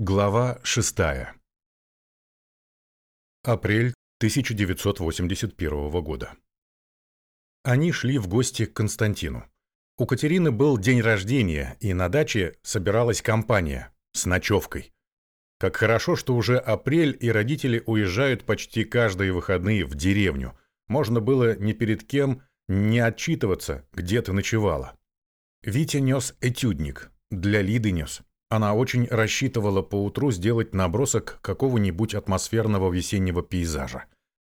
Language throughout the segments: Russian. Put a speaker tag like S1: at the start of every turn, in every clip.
S1: Глава 6. Апрель 1981 года. Они шли в гости к Константину. У Катерины был день рождения, и на даче собиралась компания с ночевкой. Как хорошо, что уже апрель, и родители уезжают почти каждые выходные в деревню. Можно было ни перед кем не отчитываться, где ты ночевала. Витя нес этюдник, для Лиды нес. Она очень рассчитывала поутру сделать набросок какого-нибудь атмосферного весеннего пейзажа.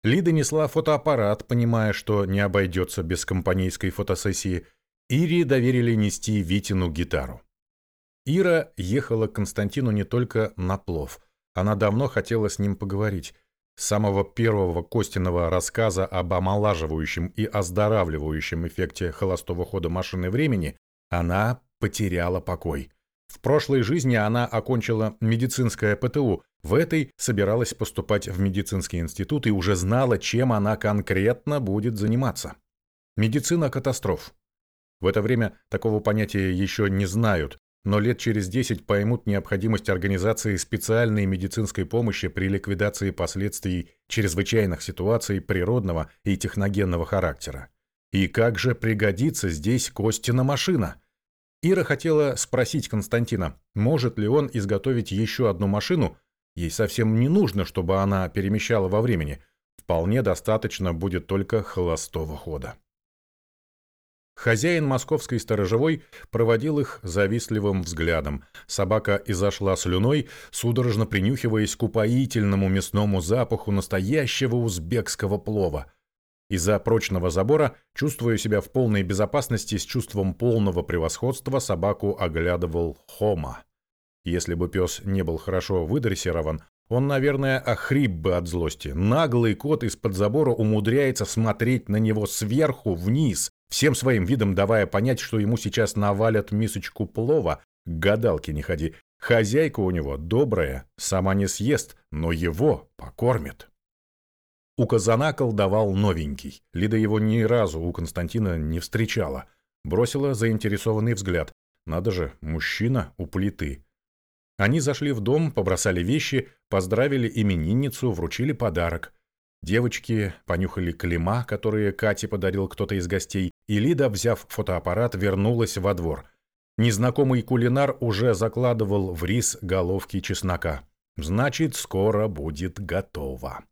S1: Лида несла фотоаппарат, понимая, что не обойдется без компанейской фотосессии. Ире доверили нести Витину гитару. Ира ехала к Константину не только на плов. Она давно хотела с ним поговорить. С самого первого Костиного рассказа об омолаживающем и оздоравливающем эффекте холостого хода машины времени она потеряла покой. В прошлой жизни она окончила медицинское ПТУ, в этой собиралась поступать в медицинский институт и уже знала, чем она конкретно будет заниматься. Медицина катастроф. В это время такого понятия еще не знают, но лет через 10 поймут необходимость организации специальной медицинской помощи при ликвидации последствий чрезвычайных ситуаций природного и техногенного характера. И как же пригодится здесь Костина машина? Ира хотела спросить Константина, может ли он изготовить еще одну машину. Ей совсем не нужно, чтобы она перемещала во времени. Вполне достаточно будет только холостого хода. Хозяин московской сторожевой проводил их завистливым взглядом. Собака изошла слюной, судорожно принюхиваясь к упоительному мясному запаху настоящего узбекского плова – из-за прочного забора, чувствуя себя в полной безопасности с чувством полного превосходства, собаку оглядывал Хома. Если бы пес не был хорошо выдрессирован, он, наверное, охрип бы от злости. Наглый кот из-под забора умудряется смотреть на него сверху вниз, всем своим видом давая понять, что ему сейчас навалят мисочку плова. К гадалке не ходи. Хозяйка у него добрая, сама не съест, но его покормит. У казана колдовал новенький. Лида его ни разу у Константина не встречала. Бросила заинтересованный взгляд. Надо же, мужчина у плиты. Они зашли в дом, побросали вещи, поздравили именинницу, вручили подарок. Девочки понюхали клема, которые Кате подарил кто-то из гостей, и Лида, взяв фотоаппарат, вернулась во двор. Незнакомый кулинар уже закладывал в рис головки чеснока. Значит, скоро будет готово.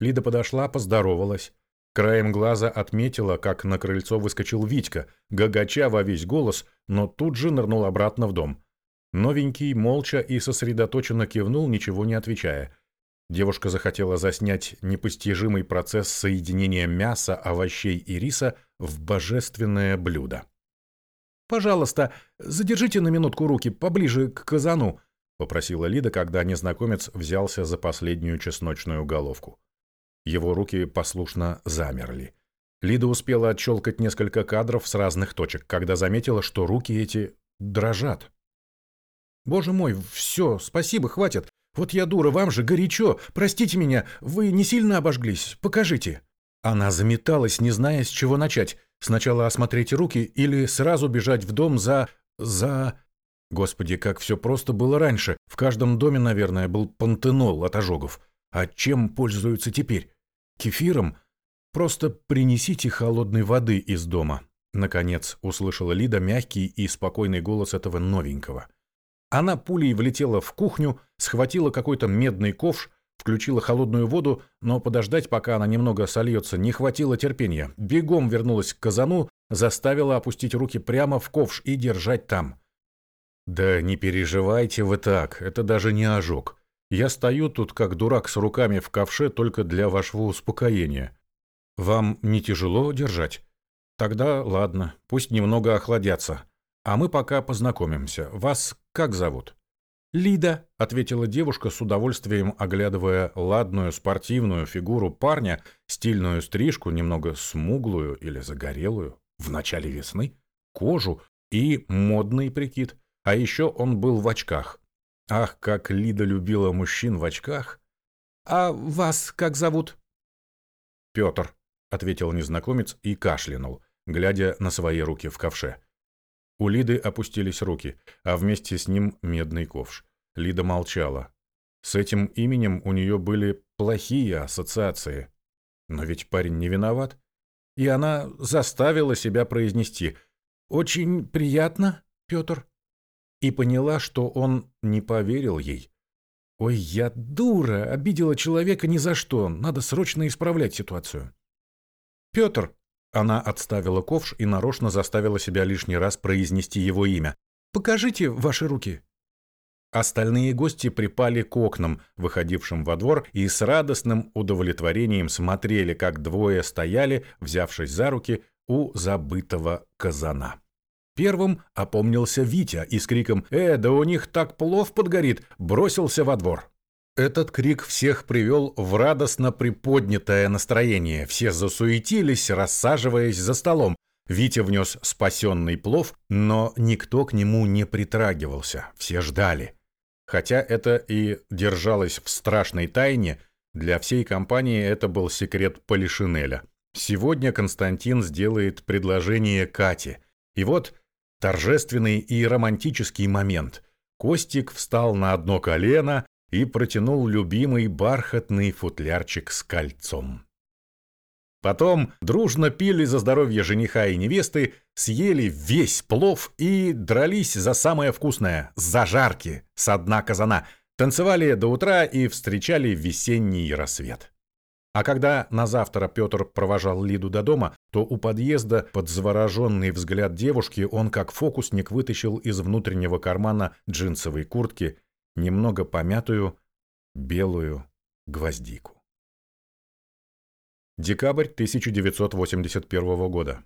S1: Лида подошла, поздоровалась. Краем глаза отметила, как на крыльцо выскочил Витька, гагача во весь голос, но тут же нырнул обратно в дом. Новенький молча и сосредоточенно кивнул, ничего не отвечая. Девушка захотела заснять непостижимый процесс соединения мяса, овощей и риса в божественное блюдо. «Пожалуйста, задержите на минутку руки поближе к казану», — попросила Лида, когда незнакомец взялся за последнюю чесночную головку. Его руки послушно замерли. Лида успела отщелкать несколько кадров с разных точек, когда заметила, что руки эти дрожат. «Боже мой, все, спасибо, хватит. Вот я дура, вам же горячо. Простите меня, вы не сильно обожглись? Покажите». Она заметалась, не зная, с чего начать. Сначала осмотреть руки или сразу бежать в дом за... за... Господи, как все просто было раньше. В каждом доме, наверное, был пантенол от ожогов. А чем пользуются теперь? Кефиром? Просто принесите холодной воды из дома. Наконец услышала Лида мягкий и спокойный голос этого новенького. Она пулей влетела в кухню, схватила какой-то медный ковш, включила холодную воду, но подождать, пока она немного сольется, не хватило терпения. Бегом вернулась к казану, заставила опустить руки прямо в ковш и держать там. «Да не переживайте вы так, это даже не ожог. Я стою тут, как дурак, с руками в ковше только для вашего успокоения. Вам не тяжело держать? Тогда ладно, пусть немного охладятся. А мы пока познакомимся. Вас как зовут? Лида, ответила девушка с удовольствием, оглядывая ладную спортивную фигуру парня, стильную стрижку, немного смуглую или загорелую, в начале весны, кожу и модный прикид. А еще он был в очках. Ах, как Лида любила мужчин в очках! А вас как зовут? Петр, ответил незнакомец и кашлянул, глядя на свои руки в ковше. У Лиды опустились руки, а вместе с ним медный ковш. Лида молчала. С этим именем у нее были плохие ассоциации. Но ведь парень не виноват. И она заставила себя произнести «Очень приятно, Петр». И поняла, что он не поверил ей. «Ой, я дура, обидела человека ни за что, надо срочно исправлять ситуацию». «Петр», — она отставила ковш и нарочно заставила себя лишний раз произнести его имя, «покажите ваши руки». Остальные гости припали к окнам, выходившим во двор, и с радостным удовлетворением смотрели, как двое стояли, взявшись за руки, у забытого казана. Первым опомнился Витя и с криком «Э, да у них так плов подгорит!» бросился во двор. Этот крик всех привел в радостно приподнятое настроение. Все засуетились, рассаживаясь за столом. Витя внес спасенный плов, но никто к нему не притрагивался. Все ждали. Хотя это и держалось в страшной тайне, для всей компании это был секрет Полишинеля. Сегодня Константин сделает предложение Кате. И вот торжественный и романтический момент. Костик встал на одно колено и протянул любимый бархатный футлярчик с кольцом. Потом дружно пили за здоровье жениха и невесты, съели весь плов и дрались за самое вкусное – зажарки со дна казана, танцевали до утра и встречали весенний рассвет. А когда на завтра Петр провожал Лиду до дома, то у подъезда под завороженный взгляд девушки он как фокусник вытащил из внутреннего кармана джинсовой куртки немного помятую белую гвоздику. Декабрь 1981 года.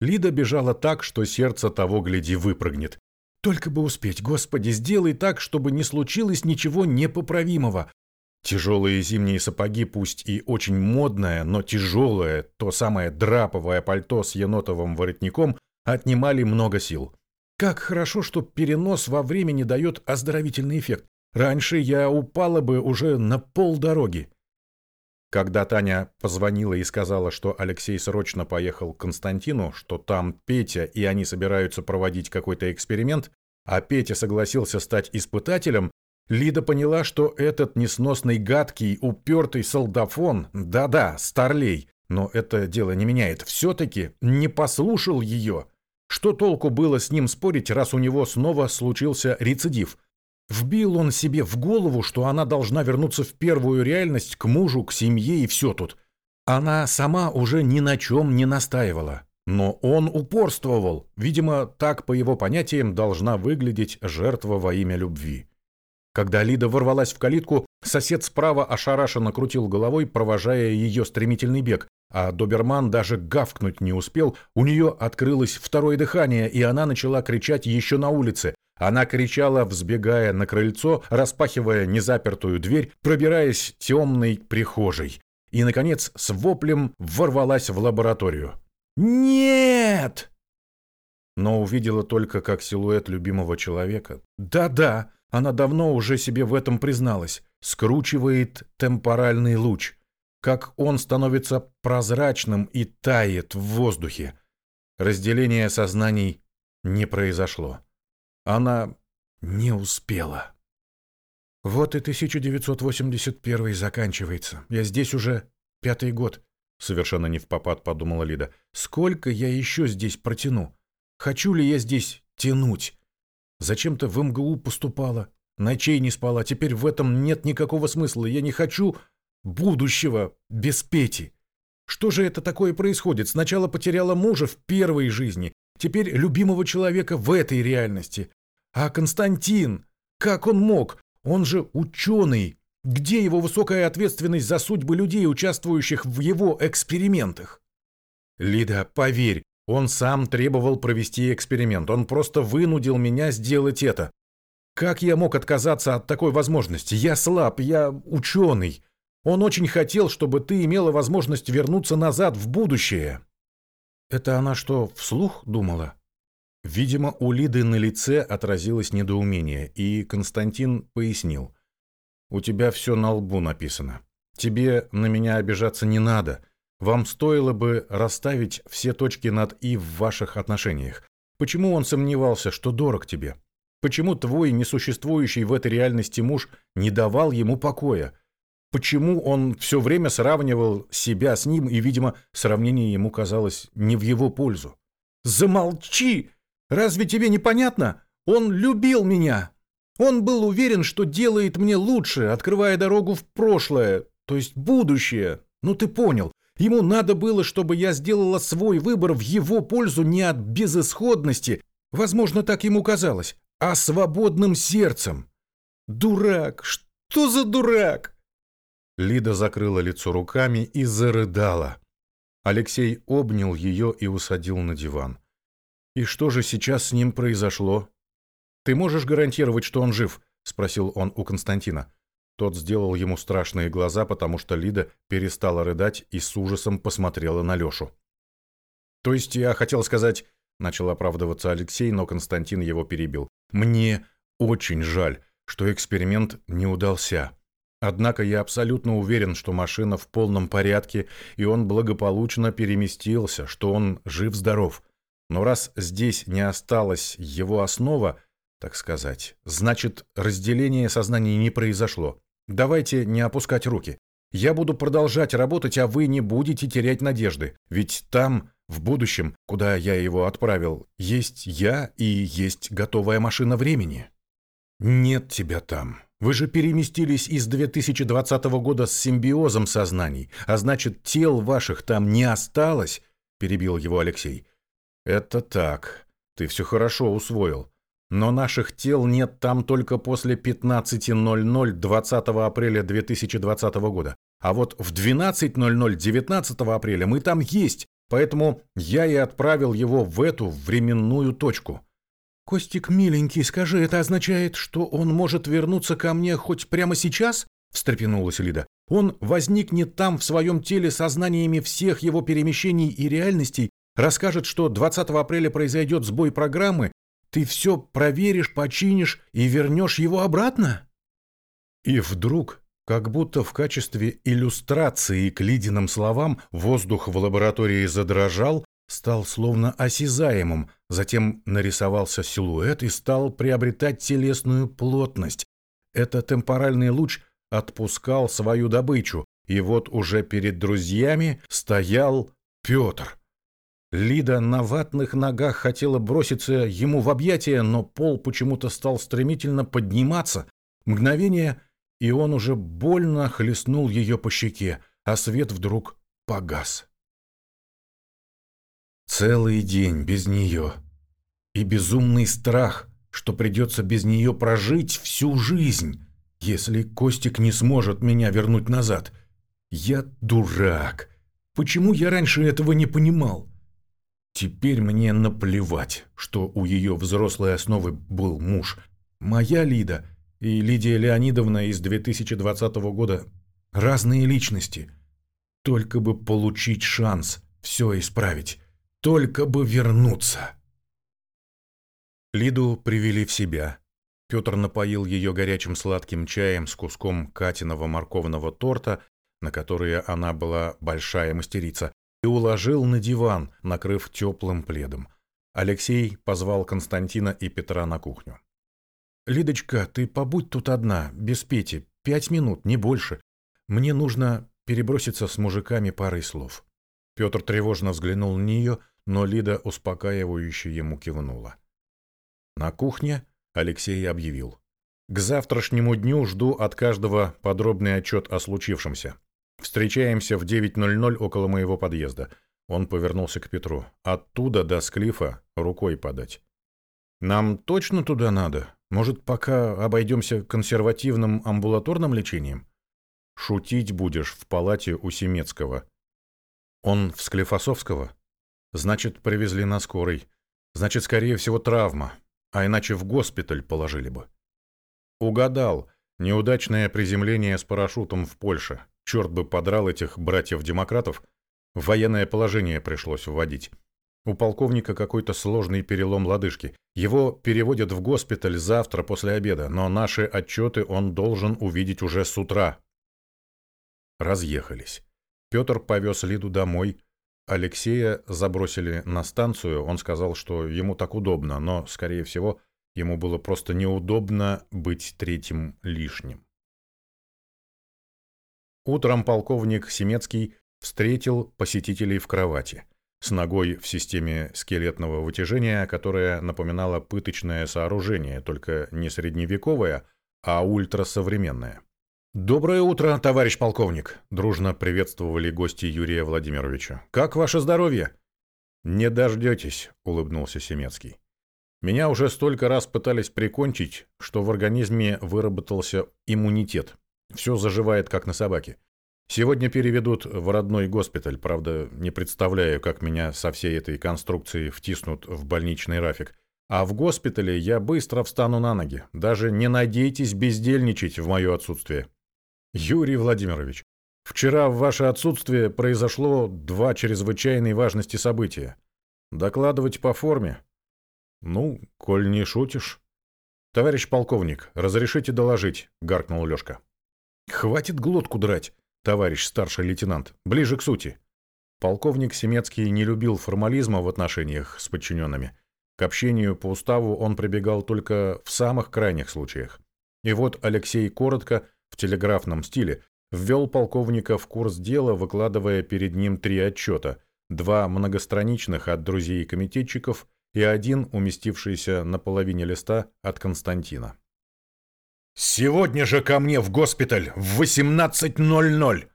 S1: Лида бежала так, что сердце того гляди выпрыгнет. Только бы успеть, Господи, сделай так, чтобы не случилось ничего непоправимого. Тяжелые зимние сапоги, пусть и очень модное, но тяжелое, то самое драповое пальто с енотовым воротником отнимали много сил. Как хорошо, что перенос во времени дает оздоровительный эффект. Раньше я упала бы уже на полдороги. Когда Таня позвонила и сказала, что Алексей срочно поехал к Константину, что там Петя и они собираются проводить какой-то эксперимент, а Петя согласился стать испытателем, Лида поняла, что этот несносный, гадкий, упертый солдафон, да-да, старлей, но это дело не меняет, все-таки не послушал ее. Что толку было с ним спорить, раз у него снова случился рецидив? Вбил он себе в голову, что она должна вернуться в первую реальность, к мужу, к семье и все тут. Она сама уже ни на чем не настаивала. Но он упорствовал. Видимо, так, по его понятиям, должна выглядеть жертва во имя любви. Когда Лида ворвалась в калитку, сосед справа ошарашенно крутил головой, провожая ее стремительный бег, а доберман даже гавкнуть не успел, у нее открылось второе дыхание, и она начала кричать еще на улице. Она кричала, взбегая на крыльцо, распахивая незапертую дверь, пробираясь темной прихожей. И, наконец, с воплем ворвалась в лабораторию. «Нет!» Но увидела только как силуэт любимого человека. «Да-да, она давно уже себе в этом призналась. Скручивает темпоральный луч. Как он становится прозрачным и тает в воздухе. Разделение сознаний не произошло. Она не успела. Вот и 1981 заканчивается. Я здесь уже пятый год. Совершенно не в попад подумала Лида. Сколько я еще здесь протяну? Хочу ли я здесь тянуть? Зачем-то в МГУ поступала. Ночей не спала. Теперь в этом нет никакого смысла. Я не хочу будущего без Пети. Что же это такое происходит? Сначала потеряла мужа в первой жизни, теперь любимого человека в этой реальности. А Константин, как он мог? Он же ученый. Где его высокая ответственность за судьбы людей, участвующих в его экспериментах? Лида, поверь, он сам требовал провести эксперимент. Он просто вынудил меня сделать это. Как я мог отказаться от такой возможности? Я слаб, я ученый. Он очень хотел, чтобы ты имела возможность вернуться назад в будущее. Это она что, вслух думала? Видимо, у Лиды на лице отразилось недоумение, и Константин пояснил. «У тебя все на лбу написано. Тебе на меня обижаться не надо. Вам стоило бы расставить все точки над «и» в ваших отношениях. Почему он сомневался, что дорог тебе? Почему твой несуществующий в этой реальности муж не давал ему покоя? Почему он все время сравнивал себя с ним, и, видимо, сравнение ему казалось не в его пользу? «Замолчи! Разве тебе непонятно? Он любил меня! Он был уверен, что делает мне лучше, открывая дорогу в прошлое, то есть будущее. Ну ты понял, ему надо было, чтобы я сделала свой выбор в его пользу не от безысходности, возможно, так ему казалось, а свободным сердцем. Дурак, что за дурак? Лида закрыла лицо руками и зарыдала. Алексей обнял ее и усадил на диван. «И что же сейчас с ним произошло?» «Ты можешь гарантировать, что он жив?» — спросил он у Константина. Тот сделал ему страшные глаза, потому что Лида перестала рыдать и с ужасом посмотрела на Лешу. «То есть я хотел сказать...» — начал оправдываться Алексей, но Константин его перебил. «Мне очень жаль, что эксперимент не удался. Однако я абсолютно уверен, что машина в полном порядке, и он благополучно переместился, что он жив-здоров. Но раз здесь не осталась его основа, так сказать, значит, разделение сознания не произошло. Давайте не опускать руки. Я буду продолжать работать, а вы не будете терять надежды. Ведь там, в будущем, куда я его отправил, есть я и есть готовая машина времени. Нет тебя там. Вы же переместились из 2020 года с симбиозом сознаний, а значит, тел ваших там не осталось, перебил его Алексей. Это так. Ты все хорошо усвоил. Но наших тел нет там только после 15.00 20 апреля 2020 года. А вот в 12.00 19 апреля мы там есть, поэтому я и отправил его в эту временную точку. «Костик, миленький, скажи, это означает, что он может вернуться ко мне хоть прямо сейчас?» – встрепенулась Лида. «Он возникнет там в своем теле сознаниями всех его перемещений и реальностей, расскажет, что 20 апреля произойдет сбой программы, ты все проверишь, починишь и вернешь его обратно?» И вдруг, как будто в качестве иллюстрации к Лидиным словам, воздух в лаборатории задрожал, стал словно осязаемым, затем нарисовался силуэт и стал приобретать телесную плотность. Это темпоральный луч отпускал свою добычу, и вот уже перед друзьями стоял Петр. Лида на ватных ногах хотела броситься ему в объятия, но пол почему-то стал стремительно подниматься. Мгновение, и он уже больно хлестнул ее по щеке, а свет вдруг погас. Целый день без нее. И безумный страх, что придется без нее прожить всю жизнь, если Костик не сможет меня вернуть назад. Я дурак. Почему я раньше этого не понимал? Теперь мне наплевать, что у ее взрослой основы был муж. Моя Лида и Лидия Леонидовна из 2020 года – разные личности. Только бы получить шанс все исправить. Только бы вернуться. Лиду привели в себя. Петр напоил ее горячим сладким чаем с куском Катиного морковного торта, на которые она была большая мастерица, и уложил на диван, накрыв теплым пледом. Алексей позвал Константина и Петра на кухню. «Лидочка, ты побудь тут одна, без Пети, пять минут, не больше. Мне нужно переброситься с мужиками парой слов». Петр тревожно взглянул на нее, но Лида успокаивающе ему кивнула. На кухне Алексей объявил. «К завтрашнему дню жду от каждого подробный отчет о случившемся. Встречаемся в 9.00 около моего подъезда». Он повернулся к Петру. «Оттуда до Склифа рукой подать». «Нам точно туда надо? Может, пока обойдемся консервативным амбулаторным лечением?» «Шутить будешь в палате у Семецкого». «Он в Склифосовского?» Значит, привезли на скорой. Значит, скорее всего, травма. А иначе в госпиталь положили бы. Угадал. Неудачное приземление с парашютом в Польше. Черт бы подрал этих братьев-демократов. Военное положение пришлось вводить. У полковника какой-то сложный перелом лодыжки. Его переводят в госпиталь завтра после обеда, но наши отчеты он должен увидеть уже с утра. Разъехались. Петр повез Лиду домой, Алексея забросили на станцию, он сказал, что ему так удобно, но, скорее всего, Ему было просто неудобно быть третьим лишним. Утром полковник Семецкий встретил посетителей в кровати, с ногой в системе скелетного вытяжения, которая напоминала пыточное сооружение, только не средневековое, а ультрасовременное. «Доброе утро, товарищ полковник!» – дружно приветствовали гости Юрия Владимировича. «Как ваше здоровье?» «Не дождетесь», – улыбнулся Семецкий. «Меня уже столько раз пытались прикончить, что в организме выработался иммунитет. Все заживает, как на собаке. Сегодня переведут в родной госпиталь, правда, не представляю, как меня со всей этой конструкцией втиснут в больничный рафик. А в госпитале я быстро встану на ноги. Даже не надейтесь бездельничать в мое отсутствие. Юрий Владимирович, вчера в ваше отсутствие произошло два чрезвычайной важности события. Докладывать по форме? Ну, коль не шутишь. Товарищ полковник, разрешите доложить, гаркнул Лёшка. Хватит глотку драть, товарищ старший лейтенант. Ближе к сути. Полковник Семецкий не любил формализма в отношениях с подчиненными. К общению по уставу он прибегал только в самых крайних случаях. И вот Алексей коротко, в телеграфном стиле, ввел полковника в курс дела, выкладывая перед ним три отчета, два многостраничных от друзей и комитетчиков и один, уместившийся на половине листа, от Константина. «Сегодня же ко мне в госпиталь в 18.00!»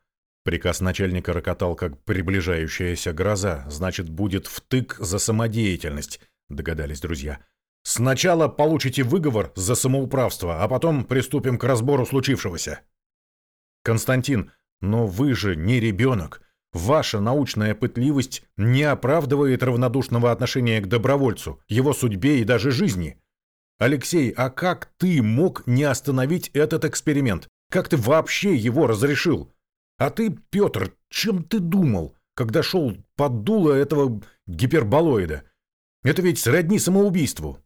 S1: Приказ начальника рокотал, как приближающаяся гроза. Значит, будет втык за самодеятельность, догадались друзья. Сначала получите выговор за самоуправство, а потом приступим к разбору случившегося. Константин, но вы же не ребенок. Ваша научная пытливость не оправдывает равнодушного отношения к добровольцу, его судьбе и даже жизни. Алексей, а как ты мог не остановить этот эксперимент? Как ты вообще его разрешил? А ты, Петр, чем ты думал, когда шел под дуло этого гиперболоида? Это ведь сродни самоубийству.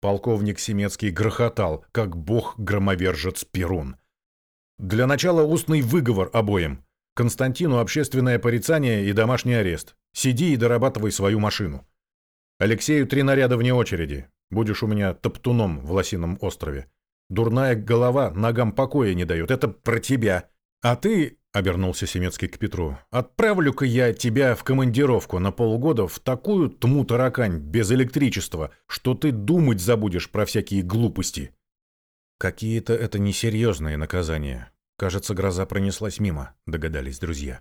S1: Полковник Семецкий грохотал, как бог-громовержец Перун. Для начала устный выговор обоим. Константину общественное порицание и домашний арест. Сиди и дорабатывай свою машину. Алексею три наряда вне очереди. Будешь у меня топтуном в Лосином острове. Дурная голова ногам покоя не дает. Это про тебя. А ты, — обернулся Семецкий к Петру, — отправлю-ка я тебя в командировку на полгода в такую тму-таракань без электричества, что ты думать забудешь про всякие глупости. Какие-то это несерьезные наказания. Кажется, гроза пронеслась мимо, догадались друзья.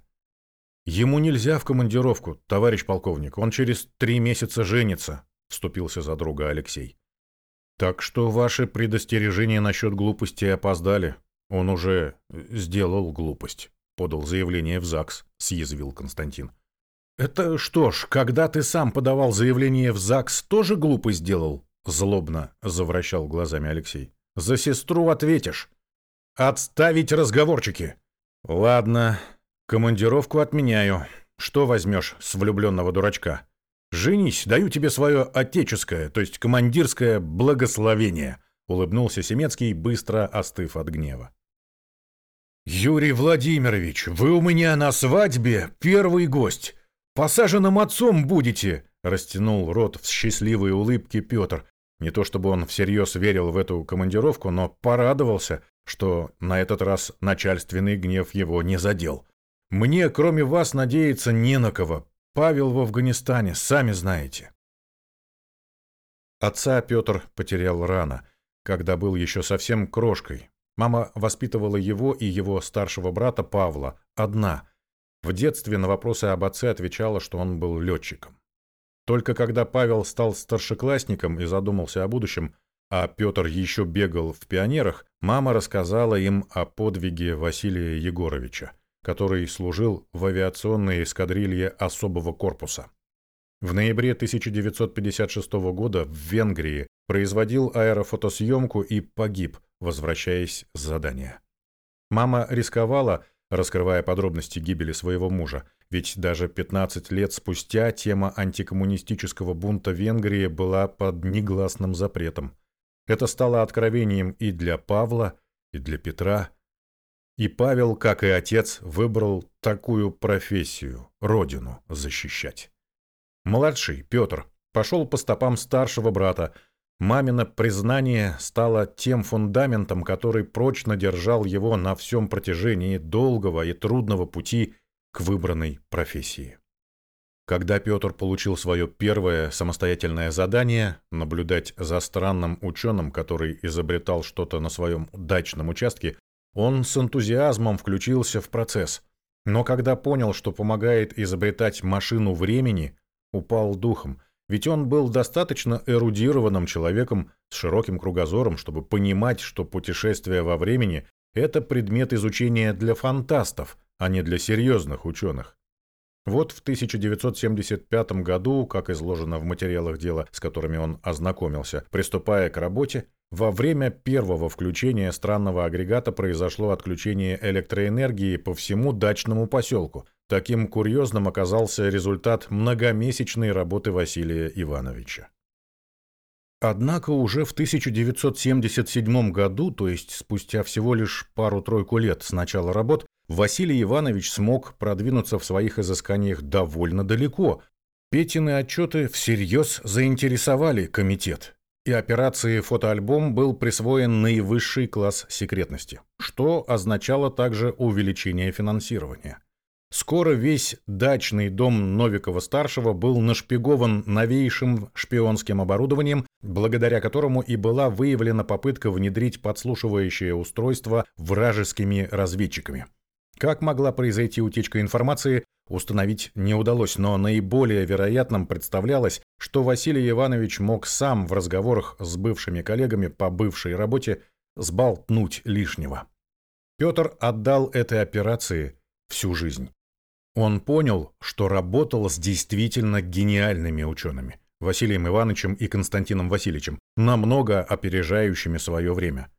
S1: Ему нельзя в командировку, товарищ полковник. Он через три месяца женится, — вступился за друга Алексей. «Так что ваши предостережения насчет глупости опоздали. Он уже сделал глупость», — подал заявление в ЗАГС, — съязвил Константин. «Это что ж, когда ты сам подавал заявление в ЗАГС, тоже глупость сделал?» — злобно завращал глазами Алексей. «За сестру ответишь. Отставить разговорчики!» «Ладно, командировку отменяю. Что возьмешь с влюбленного дурачка?» «Женись, даю тебе свое отеческое, то есть командирское благословение», — улыбнулся Семецкий, быстро остыв от гнева. «Юрий Владимирович, вы у меня на свадьбе первый гость. Посаженным отцом будете», — растянул рот в счастливые улыбки Петр. Не то чтобы он всерьез верил в эту командировку, но порадовался, что на этот раз начальственный гнев его не задел. «Мне, кроме вас, надеяться не на кого. Павел в Афганистане, сами знаете. Отца Петр потерял рано, когда был еще совсем крошкой. Мама воспитывала его и его старшего брата Павла, одна. В детстве на вопросы об отце отвечала, что он был летчиком. Только когда Павел стал старшеклассником и задумался о будущем, а Петр еще бегал в пионерах, мама рассказала им о подвиге Василия Егоровича который служил в авиационной эскадрилье особого корпуса. В ноябре 1956 года в Венгрии производил аэрофотосъемку и погиб, возвращаясь с задания. Мама рисковала, раскрывая подробности гибели своего мужа, ведь даже 15 лет спустя тема антикоммунистического бунта Венгрии была под негласным запретом. Это стало откровением и для Павла, и для Петра, и Павел, как и отец, выбрал такую профессию – родину защищать. Младший, Петр, пошел по стопам старшего брата, Мамино признание стало тем фундаментом, который прочно держал его на всем протяжении долгого и трудного пути к выбранной профессии. Когда Петр получил свое первое самостоятельное задание наблюдать за странным ученым, который изобретал что-то на своем дачном участке, он с энтузиазмом включился в процесс. Но когда понял, что помогает изобретать машину времени, упал духом, ведь он был достаточно эрудированным человеком с широким кругозором, чтобы понимать, что путешествие во времени – это предмет изучения для фантастов, а не для серьезных ученых. Вот в 1975 году, как изложено в материалах дела, с которыми он ознакомился, приступая к работе, во время первого включения странного агрегата произошло отключение электроэнергии по всему дачному поселку. Таким курьезным оказался результат многомесячной работы Василия Ивановича. Однако уже в 1977 году, то есть спустя всего лишь пару-тройку лет с начала работ, Василий Иванович смог продвинуться в своих изысканиях довольно далеко. Петины отчеты всерьез заинтересовали комитет, и операции «Фотоальбом» был присвоен наивысший класс секретности, что означало также увеличение финансирования. Скоро весь дачный дом Новикова-старшего был нашпигован новейшим шпионским оборудованием, благодаря которому и была выявлена попытка внедрить подслушивающее устройство вражескими разведчиками. Как могла произойти утечка информации, установить не удалось, но наиболее вероятным представлялось, что Василий Иванович мог сам в разговорах с бывшими коллегами по бывшей работе сболтнуть лишнего. Петр отдал этой операции всю жизнь. Он понял, что работал с действительно гениальными учеными – Василием Ивановичем и Константином Васильевичем, намного опережающими свое время –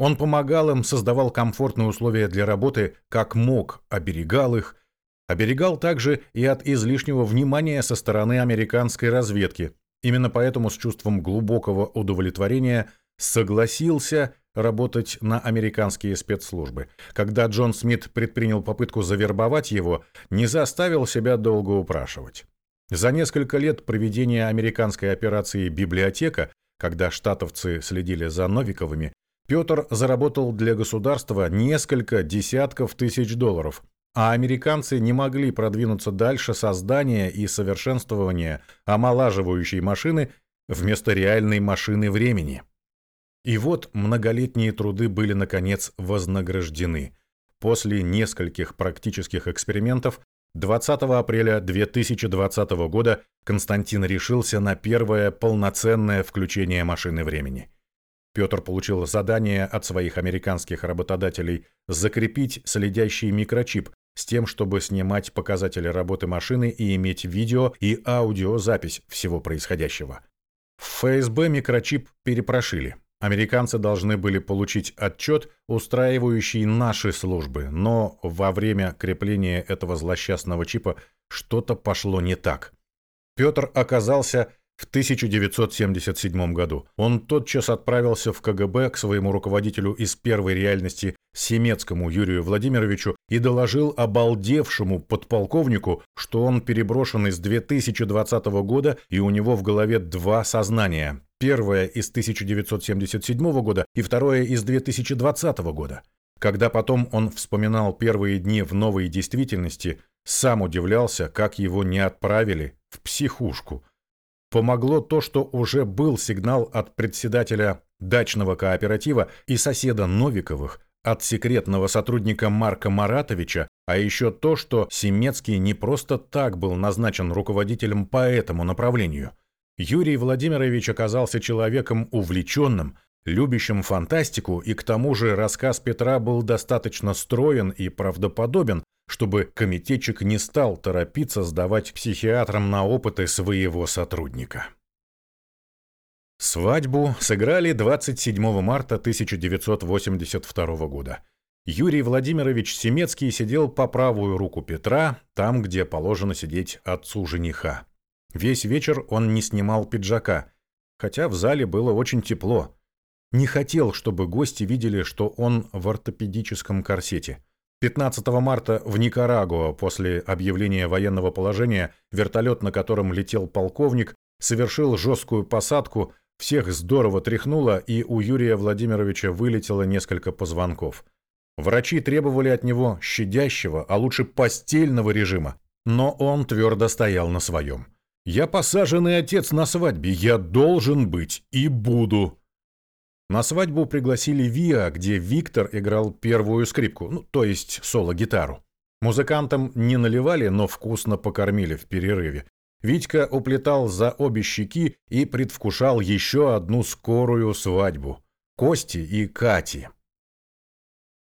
S1: он помогал им, создавал комфортные условия для работы, как мог, оберегал их. Оберегал также и от излишнего внимания со стороны американской разведки. Именно поэтому с чувством глубокого удовлетворения согласился работать на американские спецслужбы. Когда Джон Смит предпринял попытку завербовать его, не заставил себя долго упрашивать. За несколько лет проведения американской операции «Библиотека», когда штатовцы следили за Новиковыми, Петр заработал для государства несколько десятков тысяч долларов, а американцы не могли продвинуться дальше создания и совершенствования омолаживающей машины вместо реальной машины времени. И вот многолетние труды были, наконец, вознаграждены. После нескольких практических экспериментов 20 апреля 2020 года Константин решился на первое полноценное включение машины времени – Петр получил задание от своих американских работодателей закрепить следящий микрочип с тем, чтобы снимать показатели работы машины и иметь видео и аудиозапись всего происходящего. В ФСБ микрочип перепрошили. Американцы должны были получить отчет, устраивающий наши службы, но во время крепления этого злосчастного чипа что-то пошло не так. Петр оказался в 1977 году. Он тотчас отправился в КГБ к своему руководителю из первой реальности Семецкому Юрию Владимировичу и доложил обалдевшему подполковнику, что он переброшен из 2020 года и у него в голове два сознания. Первое из 1977 года и второе из 2020 года. Когда потом он вспоминал первые дни в новой действительности, сам удивлялся, как его не отправили в психушку – Помогло то, что уже был сигнал от председателя дачного кооператива и соседа Новиковых, от секретного сотрудника Марка Маратовича, а еще то, что Семецкий не просто так был назначен руководителем по этому направлению. Юрий Владимирович оказался человеком увлеченным, любящим фантастику, и к тому же рассказ Петра был достаточно строен и правдоподобен, чтобы комитетчик не стал торопиться сдавать психиатрам на опыты своего сотрудника. Свадьбу сыграли 27 марта 1982 года. Юрий Владимирович Семецкий сидел по правую руку Петра, там, где положено сидеть отцу жениха. Весь вечер он не снимал пиджака, хотя в зале было очень тепло. Не хотел, чтобы гости видели, что он в ортопедическом корсете – 15 марта в Никарагуа после объявления военного положения вертолет, на котором летел полковник, совершил жесткую посадку Всех здорово тряхнуло, и у Юрия Владимировича вылетело несколько позвонков. Врачи требовали от него щадящего, а лучше постельного режима. Но он твердо стоял на своем. «Я посаженный отец на свадьбе, я должен быть и буду». На свадьбу пригласили Виа, где Виктор играл первую скрипку, ну, то есть соло-гитару. Музыкантам не наливали, но вкусно покормили в перерыве. Витька уплетал за обе щеки и предвкушал еще одну скорую свадьбу – Кости и Кати.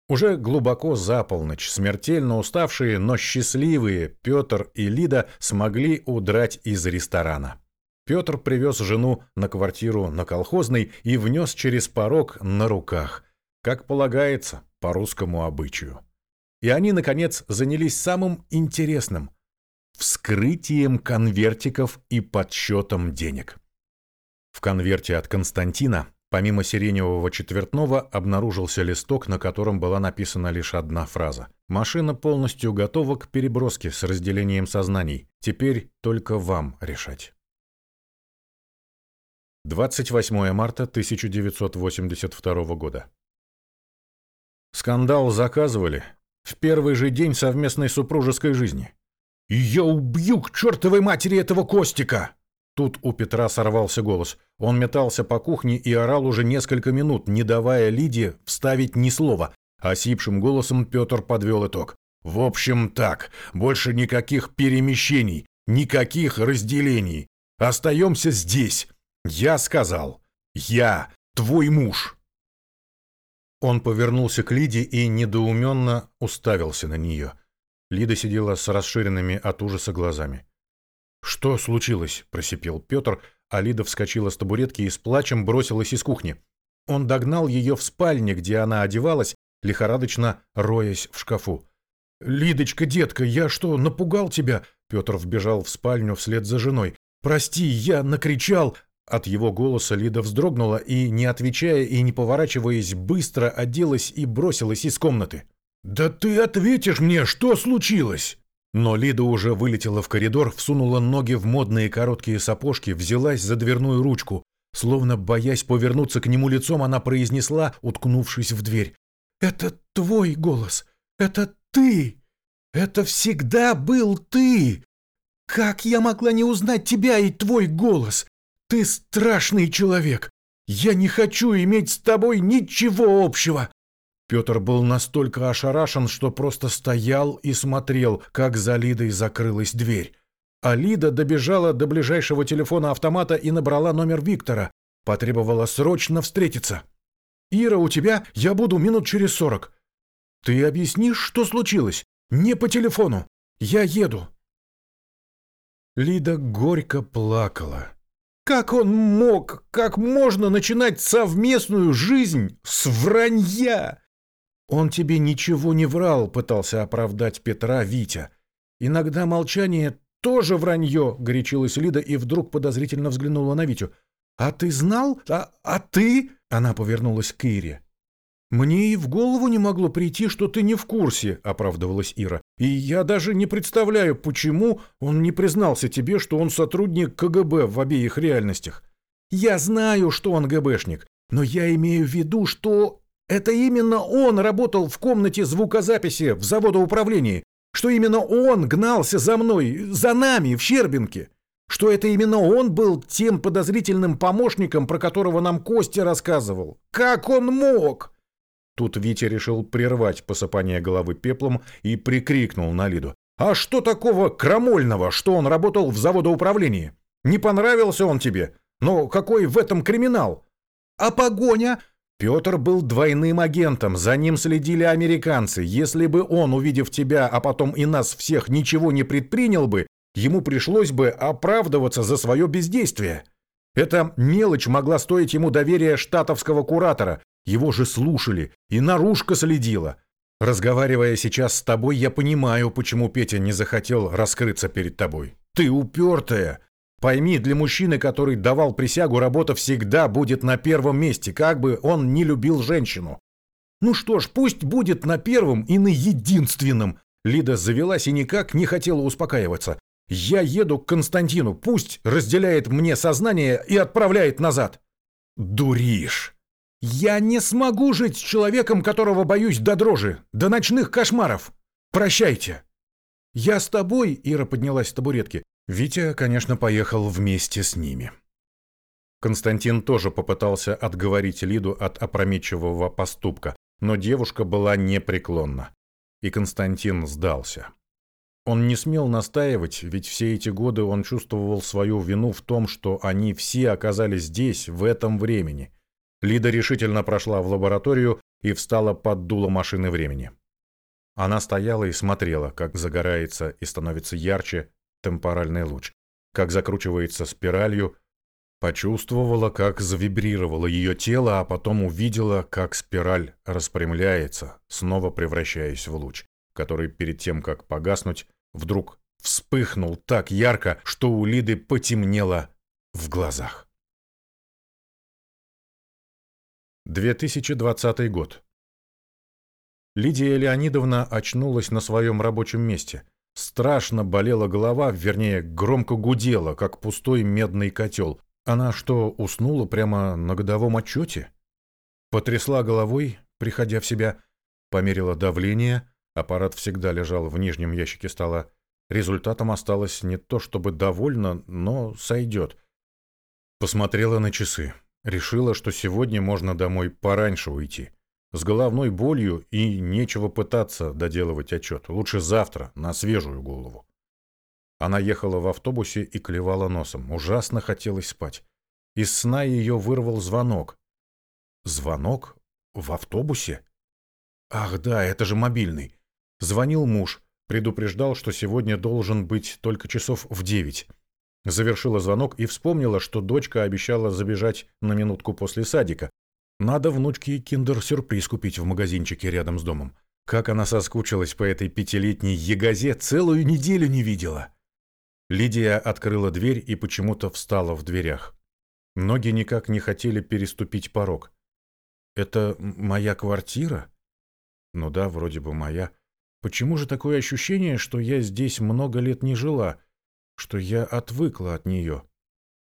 S1: Уже глубоко за полночь, смертельно уставшие, но счастливые, Петр и Лида смогли удрать из ресторана. Петр привез жену на квартиру на колхозной и внес через порог на руках, как полагается, по русскому обычаю. И они, наконец, занялись самым интересным – вскрытием конвертиков и подсчетом денег. В конверте от Константина, помимо сиреневого четвертного, обнаружился листок, на котором была написана лишь одна фраза. «Машина полностью готова к переброске с разделением сознаний. Теперь только вам решать». 28 марта 1982 года. Скандал заказывали в первый же день совместной супружеской жизни. «И я убью к чертовой матери этого Костика!» Тут у Петра сорвался голос. Он метался по кухне и орал уже несколько минут, не давая Лиде вставить ни слова. Осипшим голосом Петр подвел итог. «В общем так, больше никаких перемещений, никаких разделений. Остаемся здесь. Я сказал. Я твой муж». Он повернулся к Лиде и недоуменно уставился на нее. Лида сидела с расширенными от ужаса глазами. «Что случилось?» – просипел Петр, а Лида вскочила с табуретки и с плачем бросилась из кухни. Он догнал ее в спальне, где она одевалась, лихорадочно роясь в шкафу. «Лидочка, детка, я что, напугал тебя?» Петр вбежал в спальню вслед за женой. «Прости, я накричал!» От его голоса Лида вздрогнула и, не отвечая и не поворачиваясь, быстро оделась и бросилась из комнаты. «Да ты ответишь мне, что случилось?» Но Лида уже вылетела в коридор, всунула ноги в модные короткие сапожки, взялась за дверную ручку. Словно боясь повернуться к нему лицом, она произнесла, уткнувшись в дверь. «Это твой голос! Это ты! Это всегда был ты! Как я могла не узнать тебя и твой голос? Ты страшный человек! Я не хочу иметь с тобой ничего общего! Петр был настолько ошарашен, что просто стоял и смотрел, как за Лидой закрылась дверь. А Лида добежала до ближайшего телефона автомата и набрала номер Виктора. Потребовала срочно встретиться. «Ира, у тебя? Я буду минут через сорок». «Ты объяснишь, что случилось? Не по телефону. Я еду». Лида горько плакала. Как он мог, как можно начинать совместную жизнь с вранья? «Он тебе ничего не врал», — пытался оправдать Петра Витя. «Иногда молчание тоже вранье», — горячилась Лида и вдруг подозрительно взглянула на Витю. «А ты знал? А, а ты?» — она повернулась к Ире. «Мне и в голову не могло прийти, что ты не в курсе», — оправдывалась Ира. «И я даже не представляю, почему он не признался тебе, что он сотрудник КГБ в обеих реальностях. Я знаю, что он ГБшник, но я имею в виду, что это именно он работал в комнате звукозаписи в заводоуправлении, что именно он гнался за мной, за нами в Щербинке, что это именно он был тем подозрительным помощником, про которого нам Костя рассказывал. Как он мог? Тут Витя решил прервать посыпание головы пеплом и прикрикнул на Лиду. «А что такого крамольного, что он работал в заводоуправлении? Не понравился он тебе? Но какой в этом криминал? А погоня? Петр был двойным агентом, за ним следили американцы. Если бы он, увидев тебя, а потом и нас всех, ничего не предпринял бы, ему пришлось бы оправдываться за свое бездействие. Эта мелочь могла стоить ему доверия штатовского куратора. Его же слушали, и наружка следила. Разговаривая сейчас с тобой, я понимаю, почему Петя не захотел раскрыться перед тобой. Ты упертая, Пойми, для мужчины, который давал присягу, работа всегда будет на первом месте, как бы он не любил женщину. Ну что ж, пусть будет на первом и на единственном. Лида завелась и никак не хотела успокаиваться. Я еду к Константину, пусть разделяет мне сознание и отправляет назад. Дуришь! Я не смогу жить с человеком, которого боюсь до дрожи, до ночных кошмаров. Прощайте. Я с тобой, Ира поднялась с табуретки. Витя, конечно, поехал вместе с ними. Константин тоже попытался отговорить Лиду от опрометчивого поступка, но девушка была непреклонна. И Константин сдался. Он не смел настаивать, ведь все эти годы он чувствовал свою вину в том, что они все оказались здесь, в этом времени. Лида решительно прошла в лабораторию и встала под дуло машины времени. Она стояла и смотрела, как загорается и становится ярче темпоральный луч, как закручивается спиралью, почувствовала, как завибрировало ее тело, а потом увидела, как спираль распрямляется, снова превращаясь в луч, который перед тем, как погаснуть, вдруг вспыхнул так ярко, что у Лиды потемнело в глазах. 2020 год. Лидия Леонидовна очнулась на своем рабочем месте. Страшно болела голова, вернее, громко гудела, как пустой медный котел. Она что, уснула прямо на годовом отчете? Потрясла головой, приходя в себя, померила давление, аппарат всегда лежал в нижнем ящике стола. Результатом осталось не то чтобы довольно, но сойдет. Посмотрела на часы. Решила, что сегодня можно домой пораньше уйти. С головной болью и нечего пытаться доделывать отчет. Лучше завтра, на свежую голову. Она ехала в автобусе и клевала носом. Ужасно хотелось спать. Из сна ее вырвал звонок. Звонок? В автобусе? Ах да, это же мобильный. Звонил муж. Предупреждал, что сегодня должен быть только часов в девять. Завершила звонок и вспомнила, что дочка обещала забежать на минутку после садика. Надо внучке киндер-сюрприз купить в магазинчике рядом с домом. Как она соскучилась по этой пятилетней ягозе, целую неделю не видела. Лидия открыла дверь и почему-то встала в дверях. Ноги никак не хотели переступить порог. «Это моя квартира?» «Ну да, вроде бы моя. Почему же такое ощущение, что я здесь много лет не жила?» что я отвыкла от нее.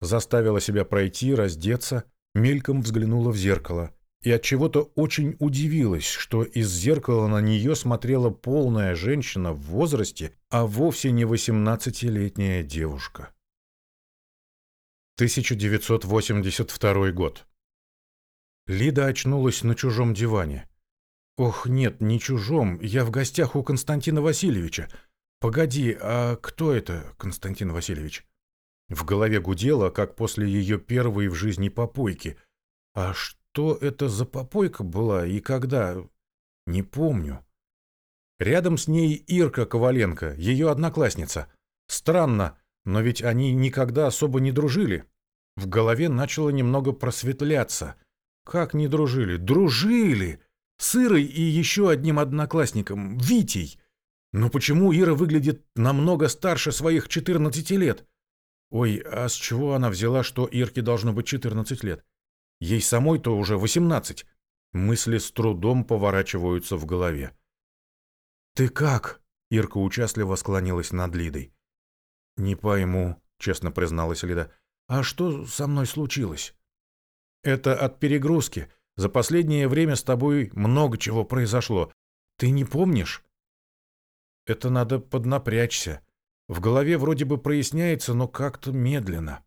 S1: Заставила себя пройти, раздеться, мельком взглянула в зеркало и от чего-то очень удивилась, что из зеркала на нее смотрела полная женщина в возрасте, а вовсе не восемнадцатилетняя девушка. 1982 год. Лида очнулась на чужом диване. Ох, нет, не чужом, я в гостях у Константина Васильевича. «Погоди, а кто это, Константин Васильевич?» В голове гудело, как после ее первой в жизни попойки. «А что это за попойка была и когда?» «Не помню». Рядом с ней Ирка Коваленко, ее одноклассница. Странно, но ведь они никогда особо не дружили. В голове начало немного просветляться. Как не дружили? Дружили! С и еще одним одноклассником, Витей. Но почему Ира выглядит намного старше своих 14 лет? Ой, а с чего она взяла, что Ирке должно быть 14 лет? Ей самой-то уже 18. Мысли с трудом поворачиваются в голове. «Ты как?» — Ирка участливо склонилась над Лидой. «Не пойму», — честно призналась Лида. «А что со мной случилось?» «Это от перегрузки. За последнее время с тобой много чего произошло. Ты не помнишь?» Это надо поднапрячься. В голове вроде бы проясняется, но как-то медленно.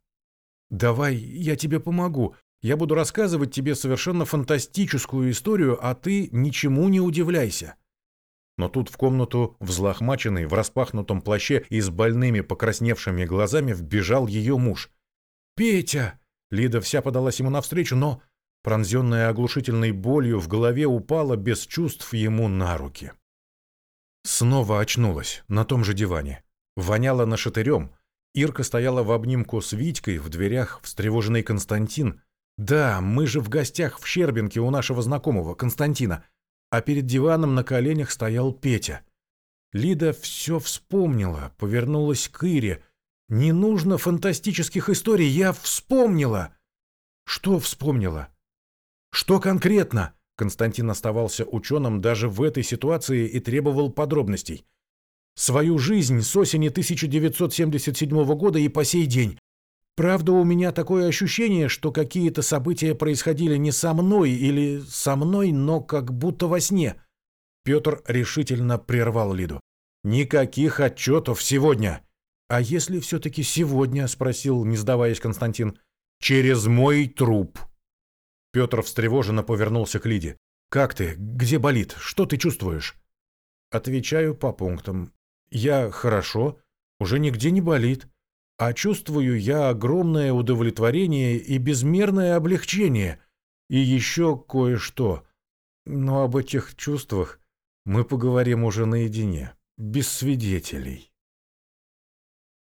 S1: Давай, я тебе помогу. Я буду рассказывать тебе совершенно фантастическую историю, а ты ничему не удивляйся. Но тут в комнату, взлохмаченный, в распахнутом плаще и с больными покрасневшими глазами вбежал ее муж. «Петя!» Лида вся подалась ему навстречу, но, пронзенная оглушительной болью, в голове упала без чувств ему на руки. Снова очнулась, на том же диване. Воняло нашатырем. Ирка стояла в обнимку с Витькой, в дверях встревоженный Константин. «Да, мы же в гостях в Щербинке у нашего знакомого, Константина». А перед диваном на коленях стоял Петя. Лида все вспомнила, повернулась к Ире. «Не нужно фантастических историй, я вспомнила!» «Что вспомнила?» «Что конкретно?» Константин оставался ученым даже в этой ситуации и требовал подробностей. Свою жизнь с осени 1977 года и по сей день. Правда, у меня такое ощущение, что какие-то события происходили не со мной или со мной, но как будто во сне. Петр решительно прервал Лиду. Никаких отчетов сегодня. А если все-таки сегодня, спросил, не сдаваясь Константин, через мой труп. Петр встревоженно повернулся к Лиде. Как ты? Где болит? Что ты чувствуешь? Отвечаю по пунктам. Я хорошо, уже нигде не болит а чувствую я огромное удовлетворение и безмерное облегчение. И еще кое-что. Но об этих чувствах мы поговорим уже наедине, без свидетелей.